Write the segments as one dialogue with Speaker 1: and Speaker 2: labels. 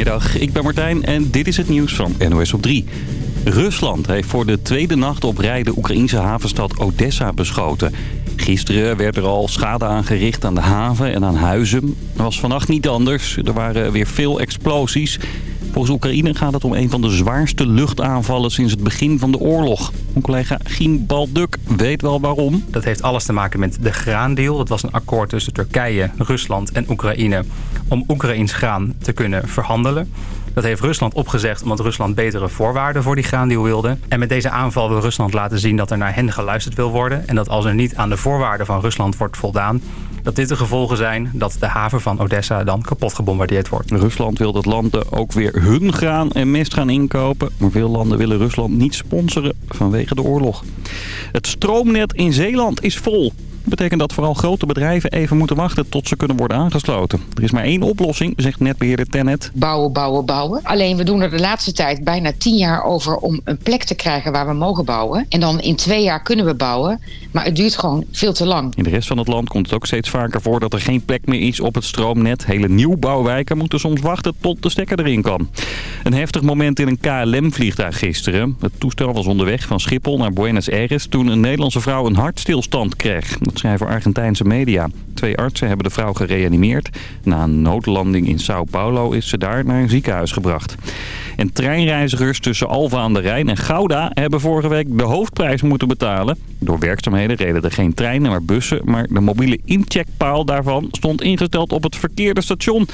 Speaker 1: Goedemiddag, ik ben Martijn en dit is het nieuws van NOS op 3. Rusland heeft voor de tweede nacht op rij de Oekraïnse havenstad Odessa beschoten. Gisteren werd er al schade aangericht aan de haven en aan huizen. Dat was vannacht niet anders. Er waren weer veel explosies. Volgens Oekraïne gaat het om een van de zwaarste luchtaanvallen sinds het begin van de oorlog. Mijn collega Gien Balduk weet wel waarom.
Speaker 2: Dat heeft alles te maken met de graandeal. Dat was een akkoord tussen Turkije, Rusland en Oekraïne om Oekraïns graan te kunnen verhandelen. Dat heeft Rusland opgezegd omdat Rusland betere voorwaarden voor die graandeal wilde. En met deze aanval wil Rusland laten zien dat er naar hen geluisterd wil worden. En dat als er niet aan de voorwaarden van Rusland wordt voldaan dat dit de gevolgen zijn dat de haven van Odessa dan kapot gebombardeerd wordt.
Speaker 1: Rusland wil dat landen ook weer hun graan en mest gaan inkopen. Maar veel landen willen Rusland niet sponsoren vanwege de oorlog. Het stroomnet in Zeeland is vol betekent dat vooral grote bedrijven even moeten wachten tot ze kunnen worden aangesloten. Er is maar één oplossing, zegt netbeheerder Tennet.
Speaker 3: Bouwen, bouwen, bouwen. Alleen we doen er de laatste tijd bijna tien jaar over om een plek te krijgen waar we mogen bouwen. En dan in twee jaar kunnen we bouwen, maar het duurt gewoon veel te lang.
Speaker 1: In de rest van het land komt het ook steeds vaker voor dat er geen plek meer is op het stroomnet. Hele nieuwbouwwijken moeten soms wachten tot de stekker erin kan. Een heftig moment in een KLM-vliegtuig gisteren. Het toestel was onderweg van Schiphol naar Buenos Aires toen een Nederlandse vrouw een hartstilstand kreeg. Schrijven Argentijnse media. Twee artsen hebben de vrouw gereanimeerd. Na een noodlanding in Sao Paulo is ze daar naar een ziekenhuis gebracht. En treinreizigers tussen Alva aan de Rijn en Gouda hebben vorige week de hoofdprijs moeten betalen. Door werkzaamheden reden er geen treinen, maar bussen. Maar de mobiele incheckpaal daarvan stond ingesteld op het verkeerde station.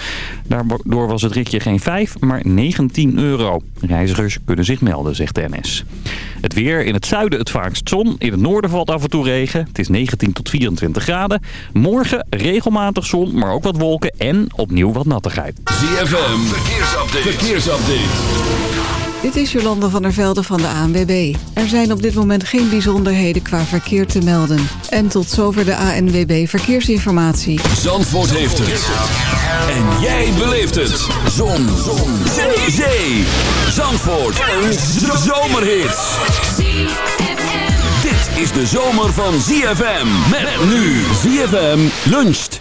Speaker 1: Daardoor was het ritje geen 5, maar 19 euro. Reizigers kunnen zich melden, zegt de NS. Het weer in het zuiden het vaakst zon. In het noorden valt af en toe regen. Het is 19 tot 24 graden. Morgen regelmatig zon, maar ook wat wolken en opnieuw wat nattigheid.
Speaker 4: ZFM, verkeersupdate. verkeersupdate.
Speaker 5: Dit is Jolanda van der Velde van de ANWB. Er zijn op dit moment geen bijzonderheden qua verkeer te melden. En tot zover de ANWB Verkeersinformatie.
Speaker 4: Zandvoort heeft het. En jij beleeft het. Zon. Zon. Zee. Zandvoort. Een zomerhit. Dit is de zomer van ZFM. Met nu ZFM luncht.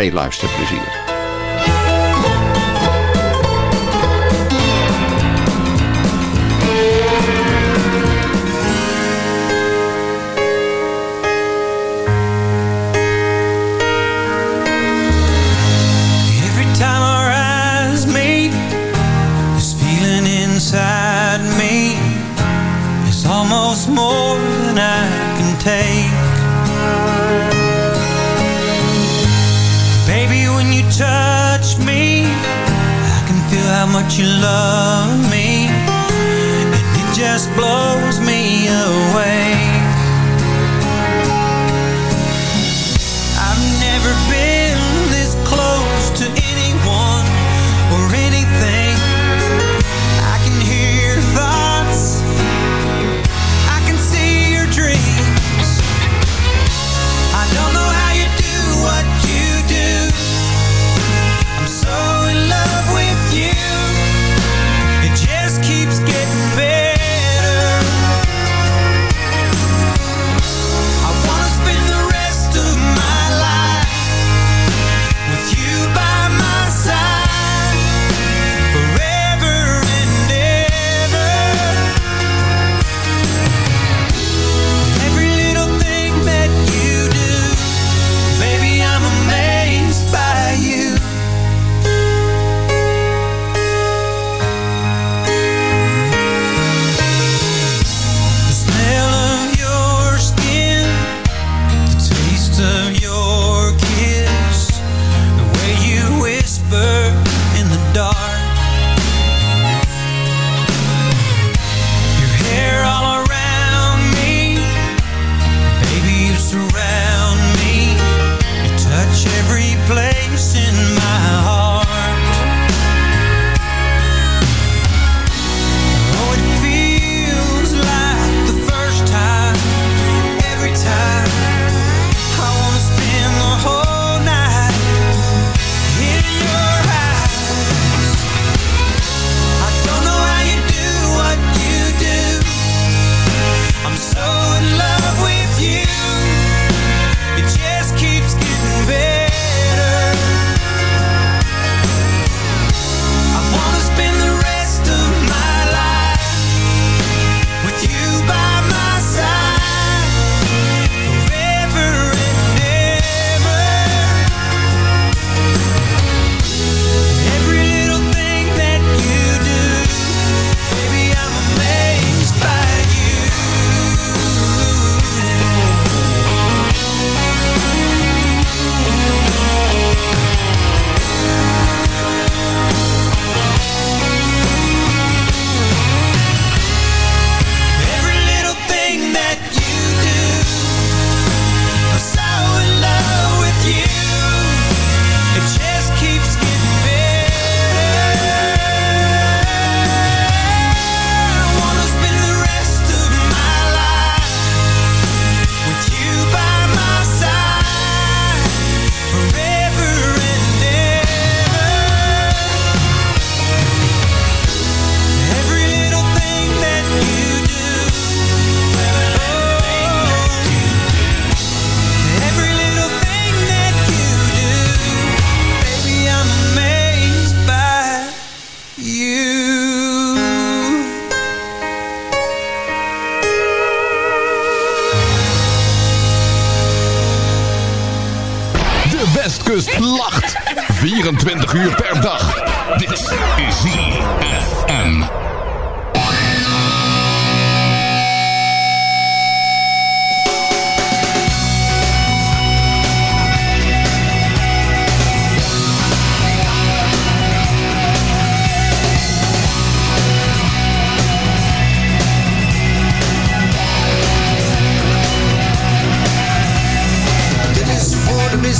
Speaker 6: veel luisterplezier.
Speaker 7: Much you love me. And it just blows me away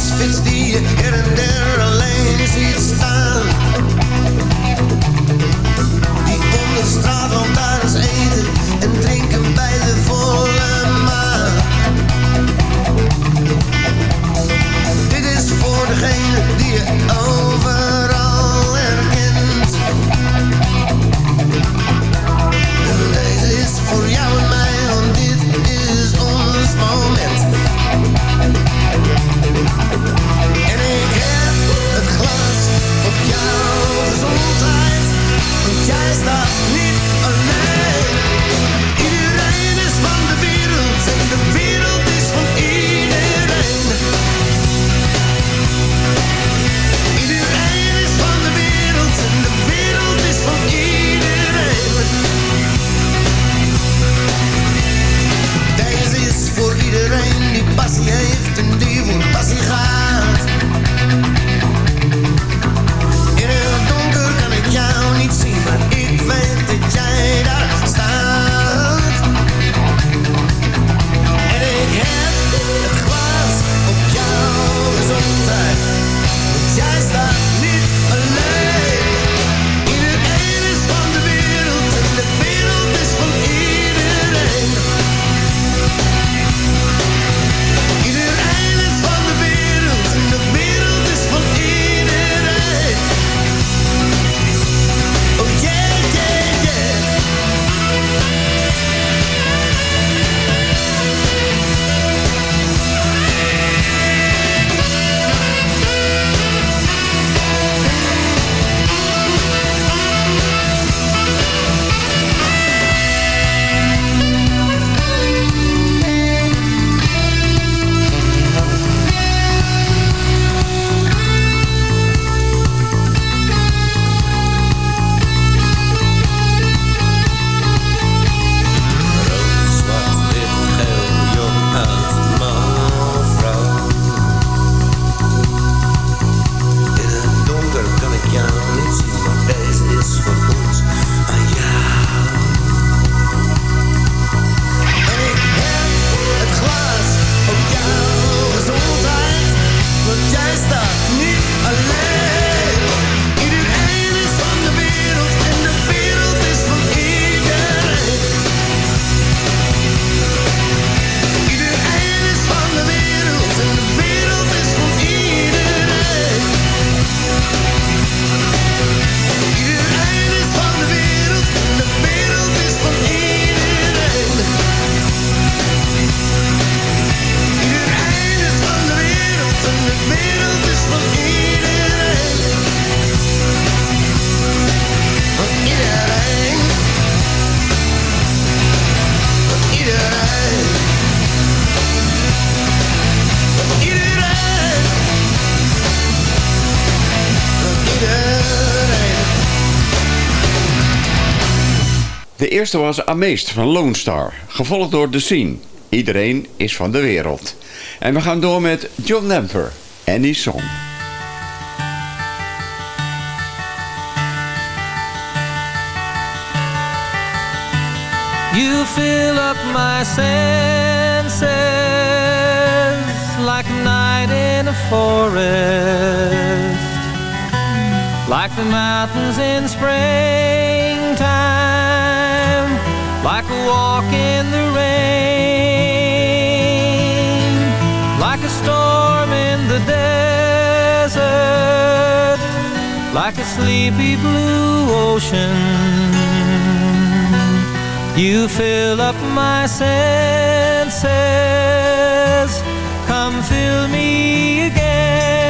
Speaker 8: misfits die hier en der alleen ziet staan.
Speaker 6: eerste was Ameest van Lone Star, gevolgd door The Scene. Iedereen is van de wereld. En we gaan door met John Lamper en die Song.
Speaker 9: You fill up my senses Like a night in a forest Like the mountains in springtime like a walk in the rain, like a storm in the desert, like a sleepy blue ocean. You fill up my senses, come fill me again.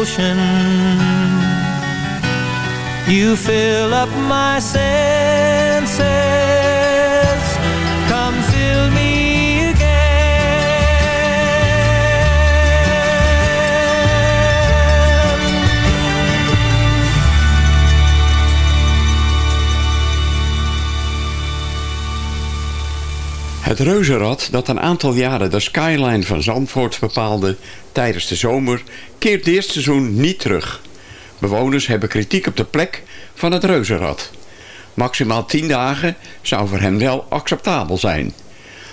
Speaker 9: Ocean. You fill up my senses.
Speaker 6: Het reuzenrad dat een aantal jaren de skyline van Zandvoort bepaalde tijdens de zomer, keert dit seizoen niet terug. Bewoners hebben kritiek op de plek van het reuzenrad. Maximaal 10 dagen zou voor hen wel acceptabel zijn.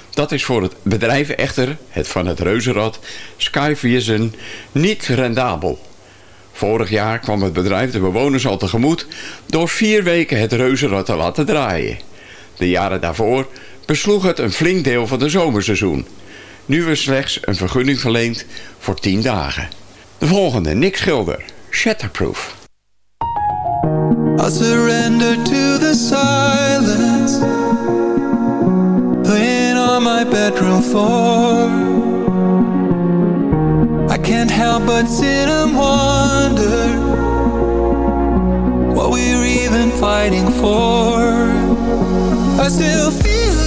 Speaker 6: Dat is voor het bedrijf echter, het van het reuzenrad, Skyvision, niet rendabel. Vorig jaar kwam het bedrijf de bewoners al tegemoet door vier weken het reuzenrad te laten draaien. De jaren daarvoor besloeg het een flink deel van de zomerseizoen. Nu is slechts een vergunning verleend voor 10 dagen. De volgende, Nick Schilder, Shatterproof.
Speaker 7: I'll surrender to the silence Laying on my bedroom floor I can't help but sit and wonder What we're even fighting for I still feel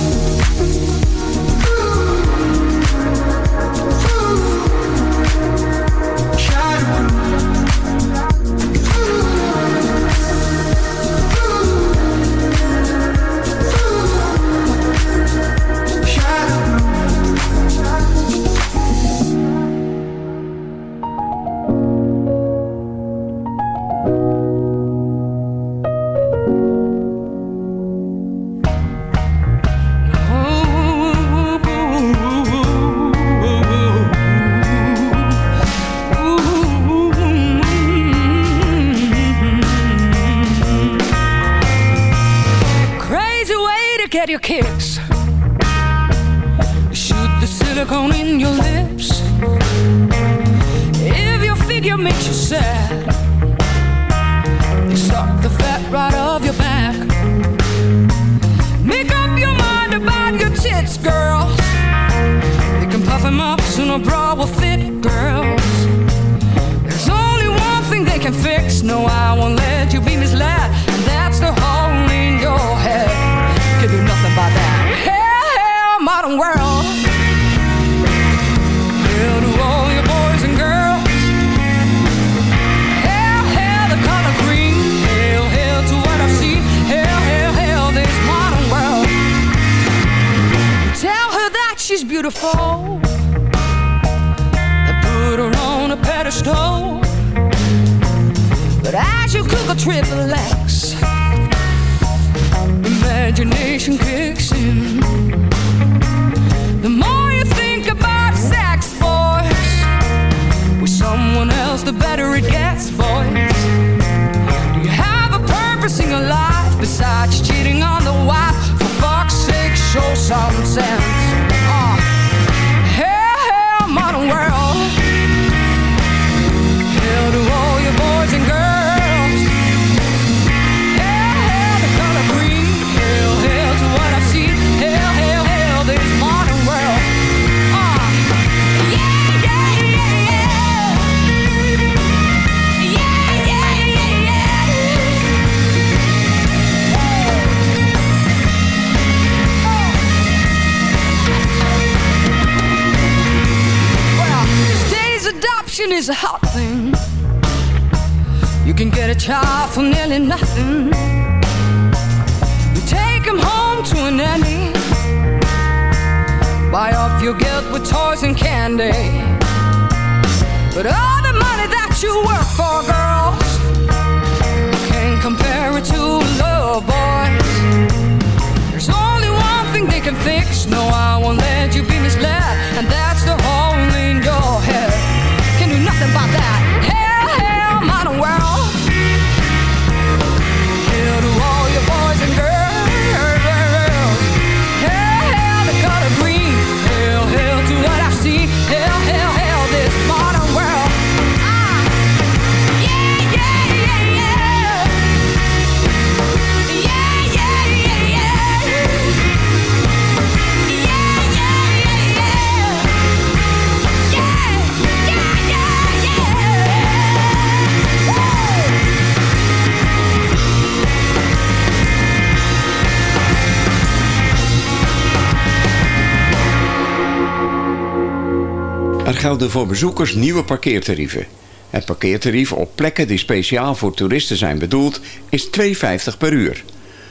Speaker 6: soon. voor bezoekers nieuwe parkeertarieven. Het parkeertarief op plekken die speciaal voor toeristen zijn bedoeld is 2,50 per uur.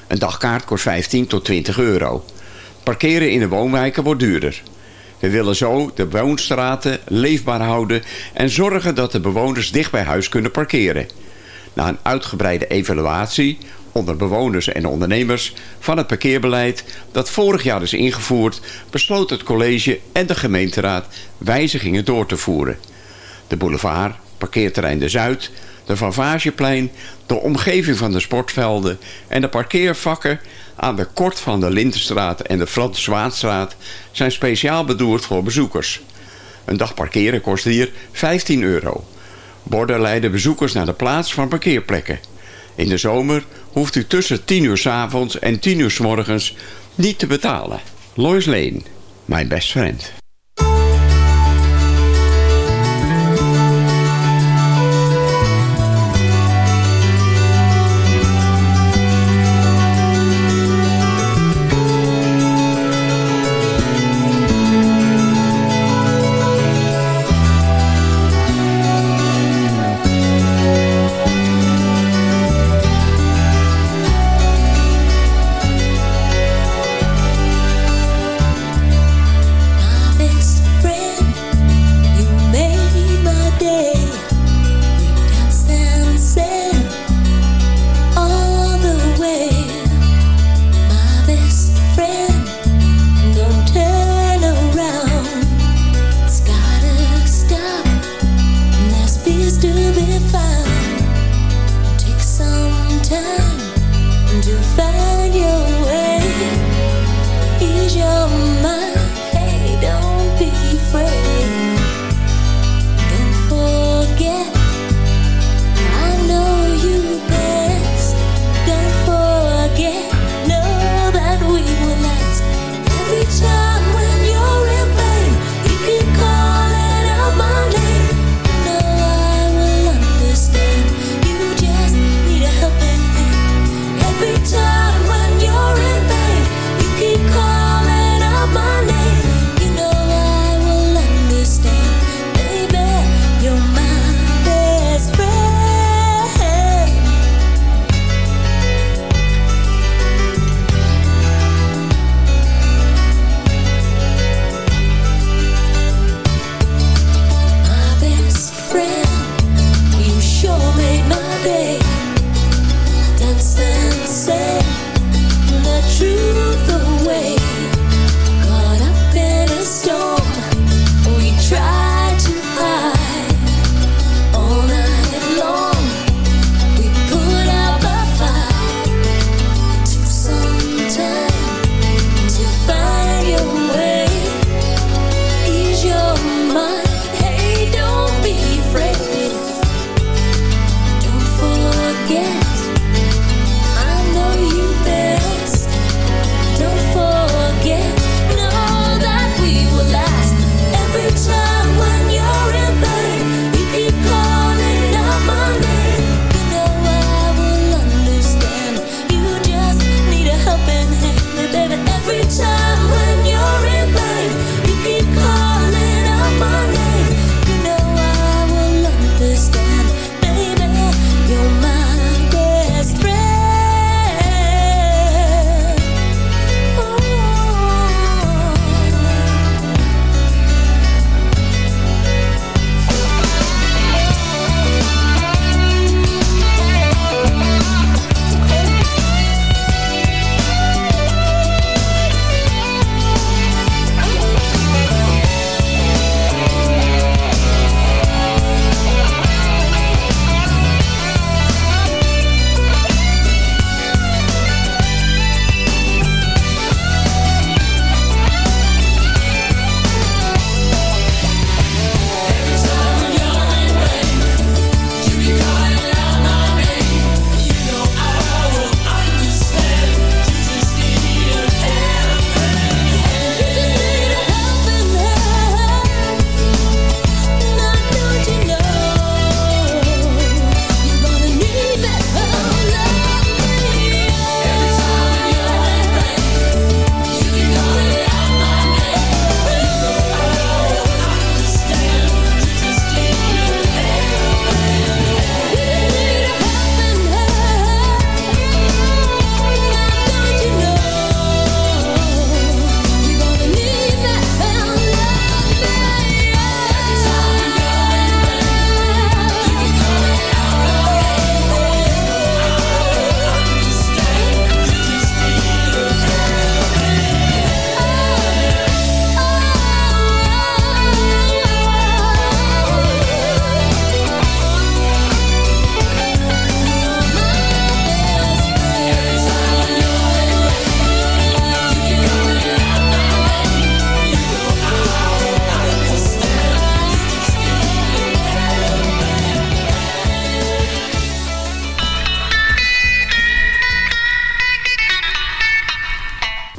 Speaker 6: Een dagkaart kost 15 tot 20 euro. Parkeren in de woonwijken wordt duurder. We willen zo de woonstraten leefbaar houden en zorgen dat de bewoners dicht bij huis kunnen parkeren. Na een uitgebreide evaluatie onder bewoners en ondernemers van het parkeerbeleid dat vorig jaar is ingevoerd, besloot het college en de gemeenteraad wijzigingen door te voeren. De boulevard, parkeerterrein De Zuid, de Van Vavageplein, de omgeving van de sportvelden en de parkeervakken aan de kort van de Lindenstraat en de Frans Zwaanstraat zijn speciaal bedoeld voor bezoekers. Een dag parkeren kost hier 15 euro. Borden leiden bezoekers naar de plaats van parkeerplekken. In de zomer hoeft u tussen 10 uur s avonds en 10 uur s morgens niet te betalen. Lois Lane, mijn best friend.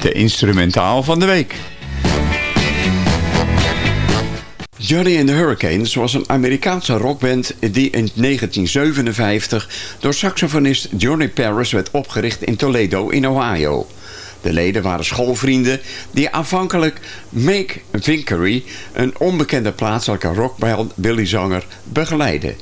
Speaker 6: De instrumentaal van de week. Johnny and the Hurricanes was een Amerikaanse rockband die in 1957 door saxofonist Johnny Paris werd opgericht in Toledo in Ohio. De leden waren schoolvrienden die aanvankelijk Make Vinkery, een onbekende plaatselijke rockbilly-zanger, begeleidden.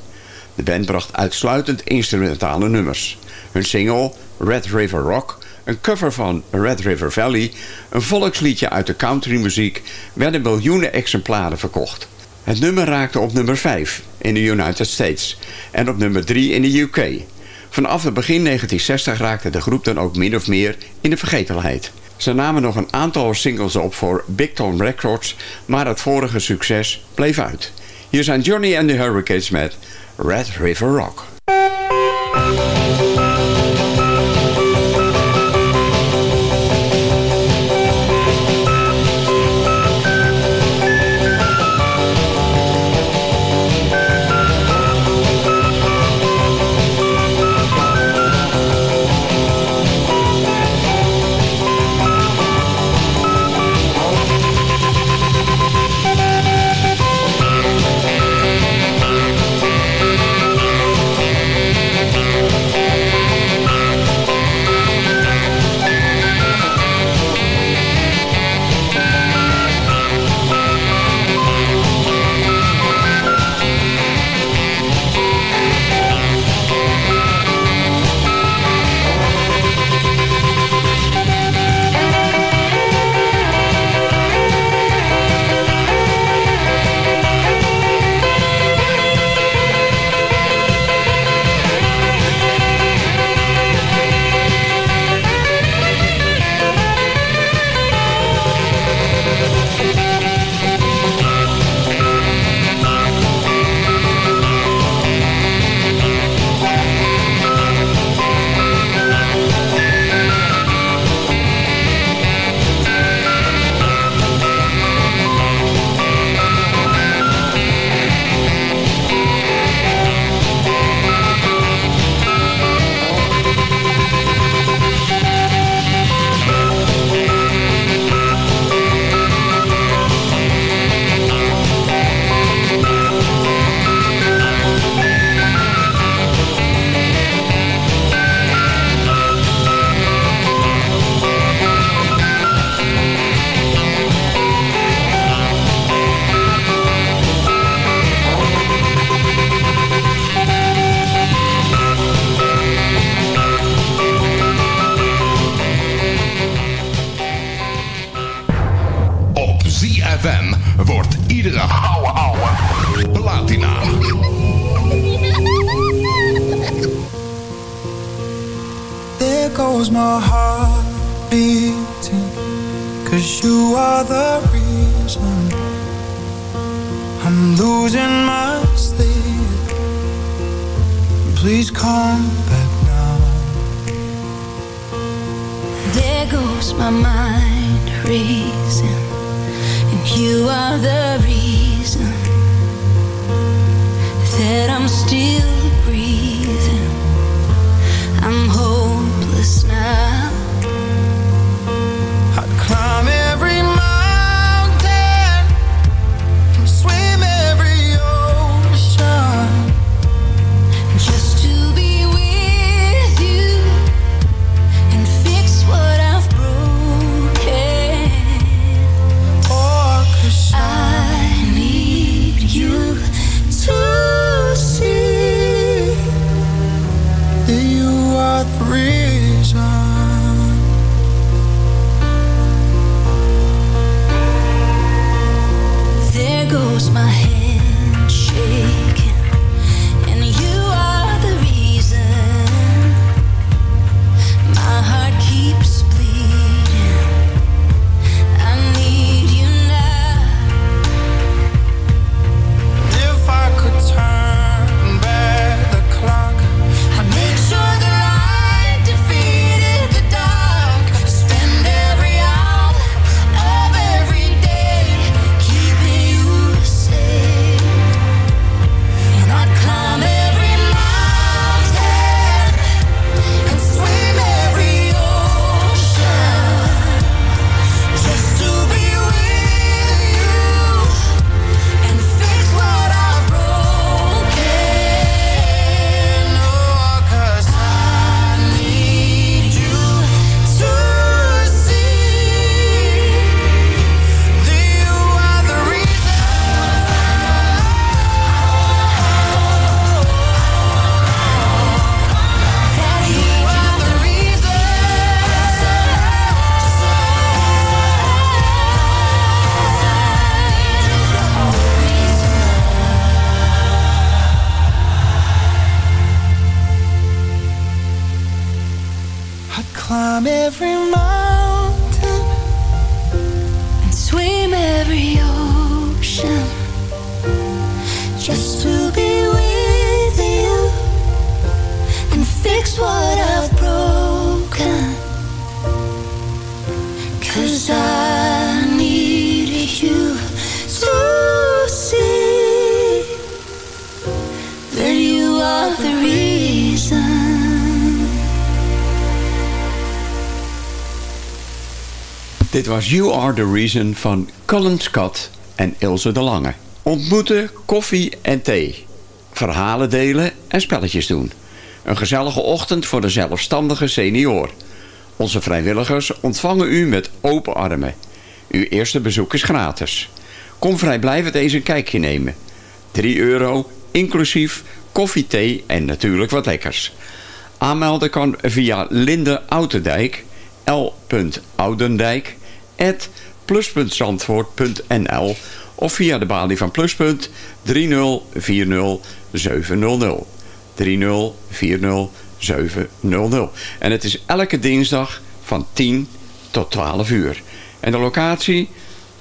Speaker 6: De band bracht uitsluitend instrumentale nummers. Hun single Red River Rock, een cover van Red River Valley, een volksliedje uit de countrymuziek, werden miljoenen exemplaren verkocht. Het nummer raakte op nummer 5 in de United States en op nummer 3 in de UK. Vanaf het begin 1960 raakte de groep dan ook min of meer in de vergetelheid. Ze namen nog een aantal singles op voor Big Tom Records, maar het vorige succes bleef uit. Hier zijn Johnny and the Hurricanes met Red River Rock.
Speaker 7: from every
Speaker 6: Dit was You Are The Reason van Colin Scott en Ilse de Lange. Ontmoeten, koffie en thee. Verhalen delen en spelletjes doen. Een gezellige ochtend voor de zelfstandige senior. Onze vrijwilligers ontvangen u met open armen. Uw eerste bezoek is gratis. Kom vrijblijvend eens een kijkje nemen. 3 euro, inclusief koffie, thee en natuurlijk wat lekkers. Aanmelden kan via Linde Oudendijk, l.oudendijk, plus.zandvoort.nl of via de balie van Pluspunt 3040700. 3040700. En het is elke dinsdag van 10 tot 12 uur. En de locatie?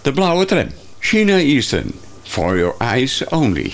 Speaker 6: De blauwe tram. China Eastern. For your eyes only.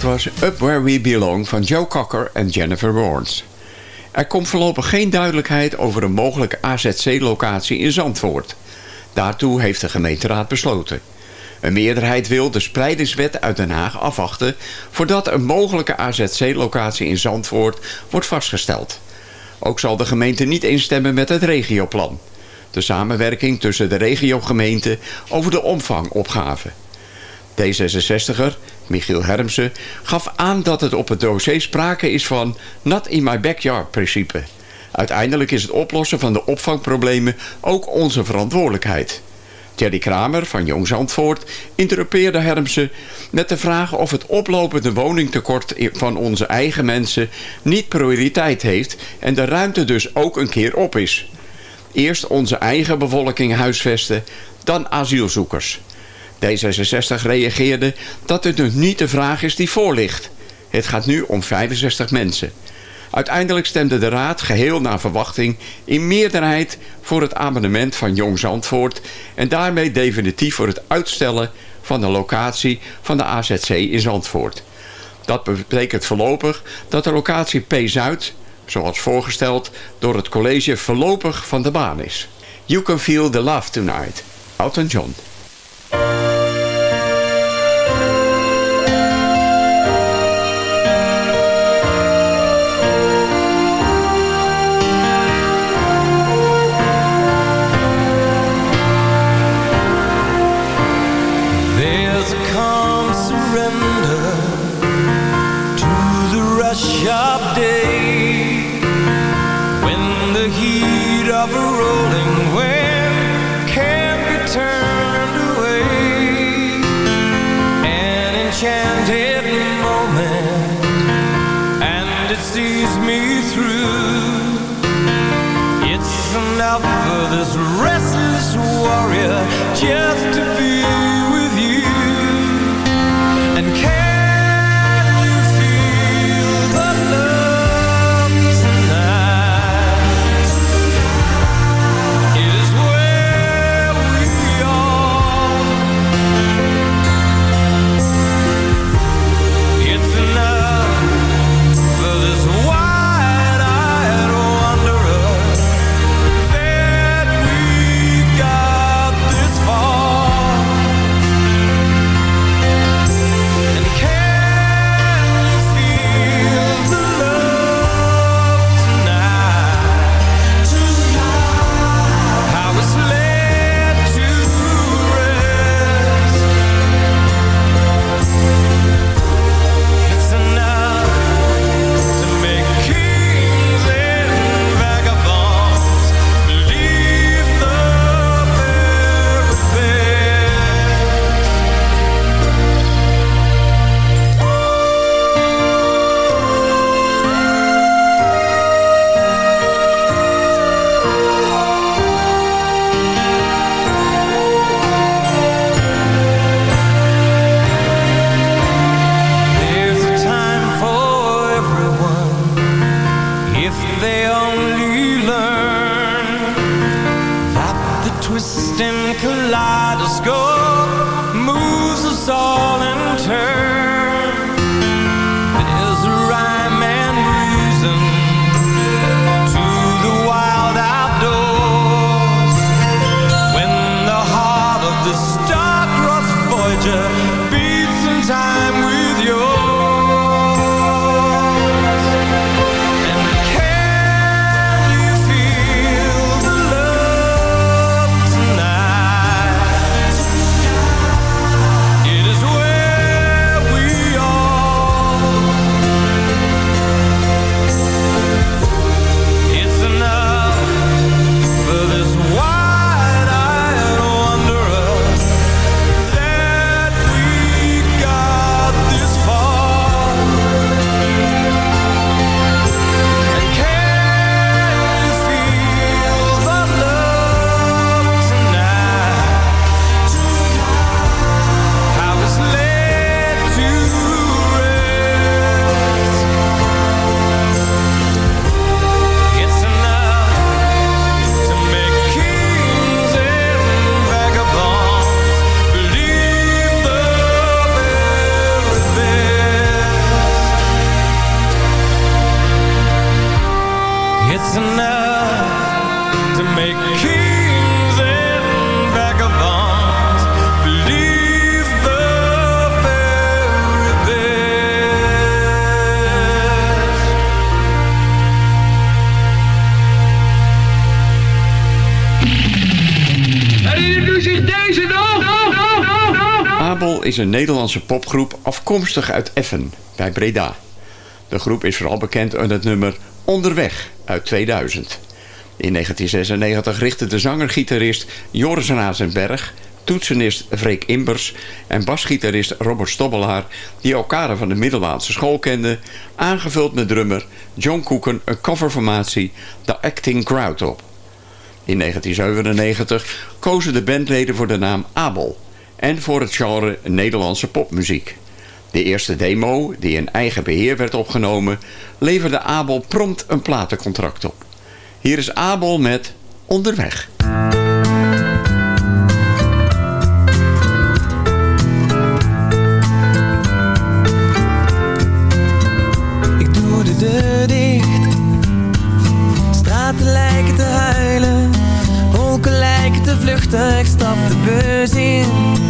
Speaker 6: Dit was Up Where We Belong van Joe Cocker en Jennifer Warnes. Er komt voorlopig geen duidelijkheid over een mogelijke AZC-locatie in Zandvoort. Daartoe heeft de gemeenteraad besloten. Een meerderheid wil de spreidingswet uit Den Haag afwachten... voordat een mogelijke AZC-locatie in Zandvoort wordt vastgesteld. Ook zal de gemeente niet instemmen met het regioplan. De samenwerking tussen de regiogemeenten over de omvangopgave. D66er, Michiel Hermsen, gaf aan dat het op het dossier sprake is van not in my backyard principe. Uiteindelijk is het oplossen van de opvangproblemen ook onze verantwoordelijkheid. Thierry Kramer van Jong Zandvoort interrupeerde Hermsen met de vraag of het oplopende woningtekort van onze eigen mensen niet prioriteit heeft en de ruimte dus ook een keer op is. Eerst onze eigen bevolking huisvesten, dan asielzoekers. D66 reageerde dat het dus niet de vraag is die voor ligt. Het gaat nu om 65 mensen. Uiteindelijk stemde de raad geheel naar verwachting in meerderheid voor het amendement van Jong Zandvoort en daarmee definitief voor het uitstellen van de locatie van de AZC in Zandvoort. Dat betekent voorlopig dat de locatie P-Zuid, zoals voorgesteld, door het college voorlopig van de baan is. You can feel the love tonight. Elton John.
Speaker 9: Is
Speaker 6: een Nederlandse popgroep afkomstig uit Effen, bij Breda. De groep is vooral bekend onder het nummer Onderweg uit 2000. In 1996 richtten de zanger-gitarist Joris Razenberg, toetsenist Freek Imbers en basgitarist Robert Stobbelaar, die elkaar van de middelbaarse school kenden, aangevuld met drummer John Cooken een coverformatie The Acting Crowd op. In 1997 kozen de bandleden voor de naam Abel en voor het genre Nederlandse popmuziek. De eerste demo, die in eigen beheer werd opgenomen, leverde Abel prompt een platencontract op. Hier is Abel met Onderweg.
Speaker 7: Ik doe de deur dicht. Straten lijken te huilen. Wolken lijken te vluchten. Ik stap de bus in.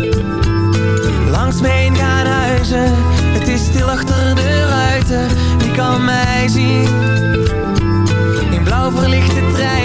Speaker 7: mij? In blauw verlichte treinen,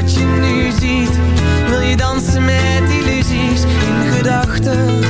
Speaker 7: wat je nu ziet. Wil je dansen met illusies in gedachten?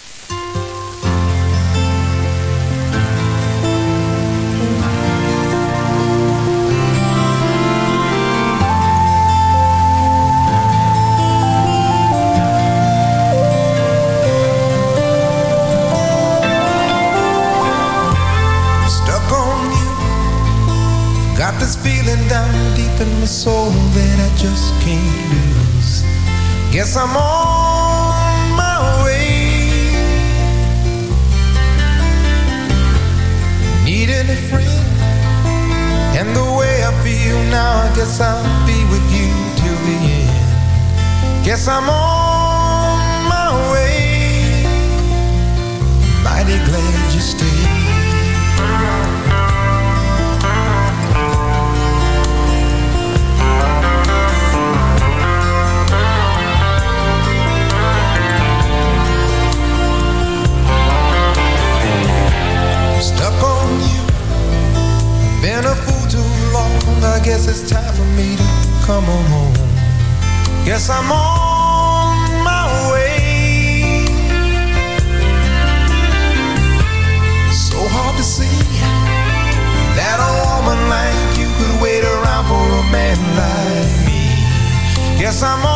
Speaker 10: Guess I'm on.
Speaker 11: amor.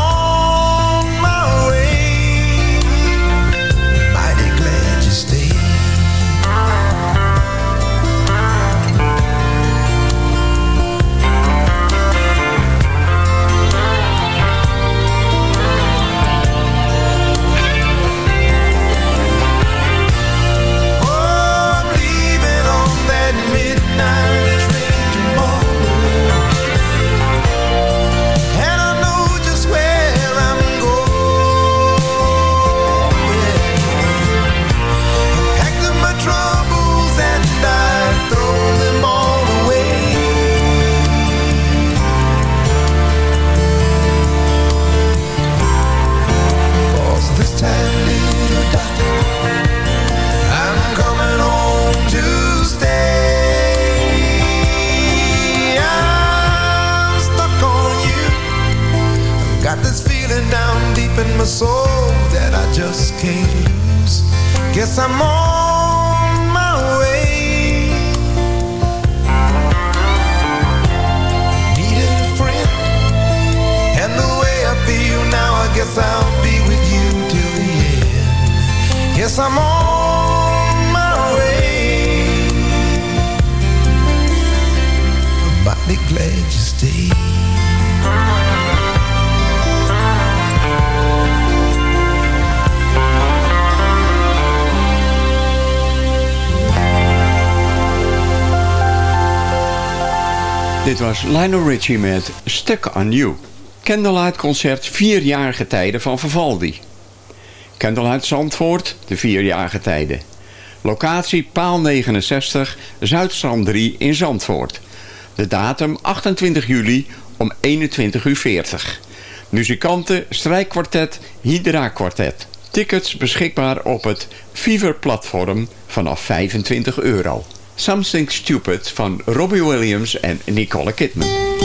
Speaker 11: Lionel Richie met Stuck on You. Candlelight concert vierjarige tijden van Vivaldi. Candlelight Zandvoort, de vierjarige tijden.
Speaker 12: Locatie Paal 69, Zuidstrand 3 in Zandvoort. De datum 28 juli om 21.40 uur. Muzikanten, strijkkwartet, Hydra kwartet. Tickets beschikbaar op het Fever platform vanaf 25 euro. Something Stupid van Robbie Williams en Nicole Kidman.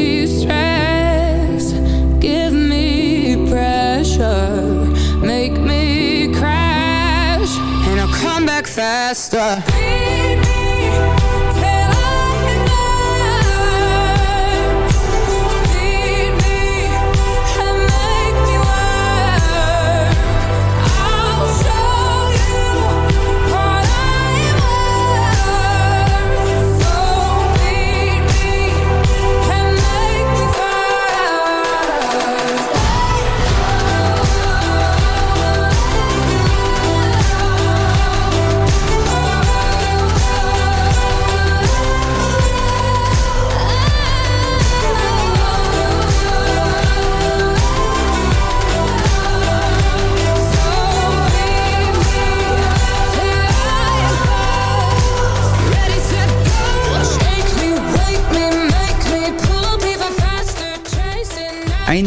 Speaker 13: faster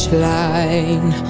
Speaker 7: finish line.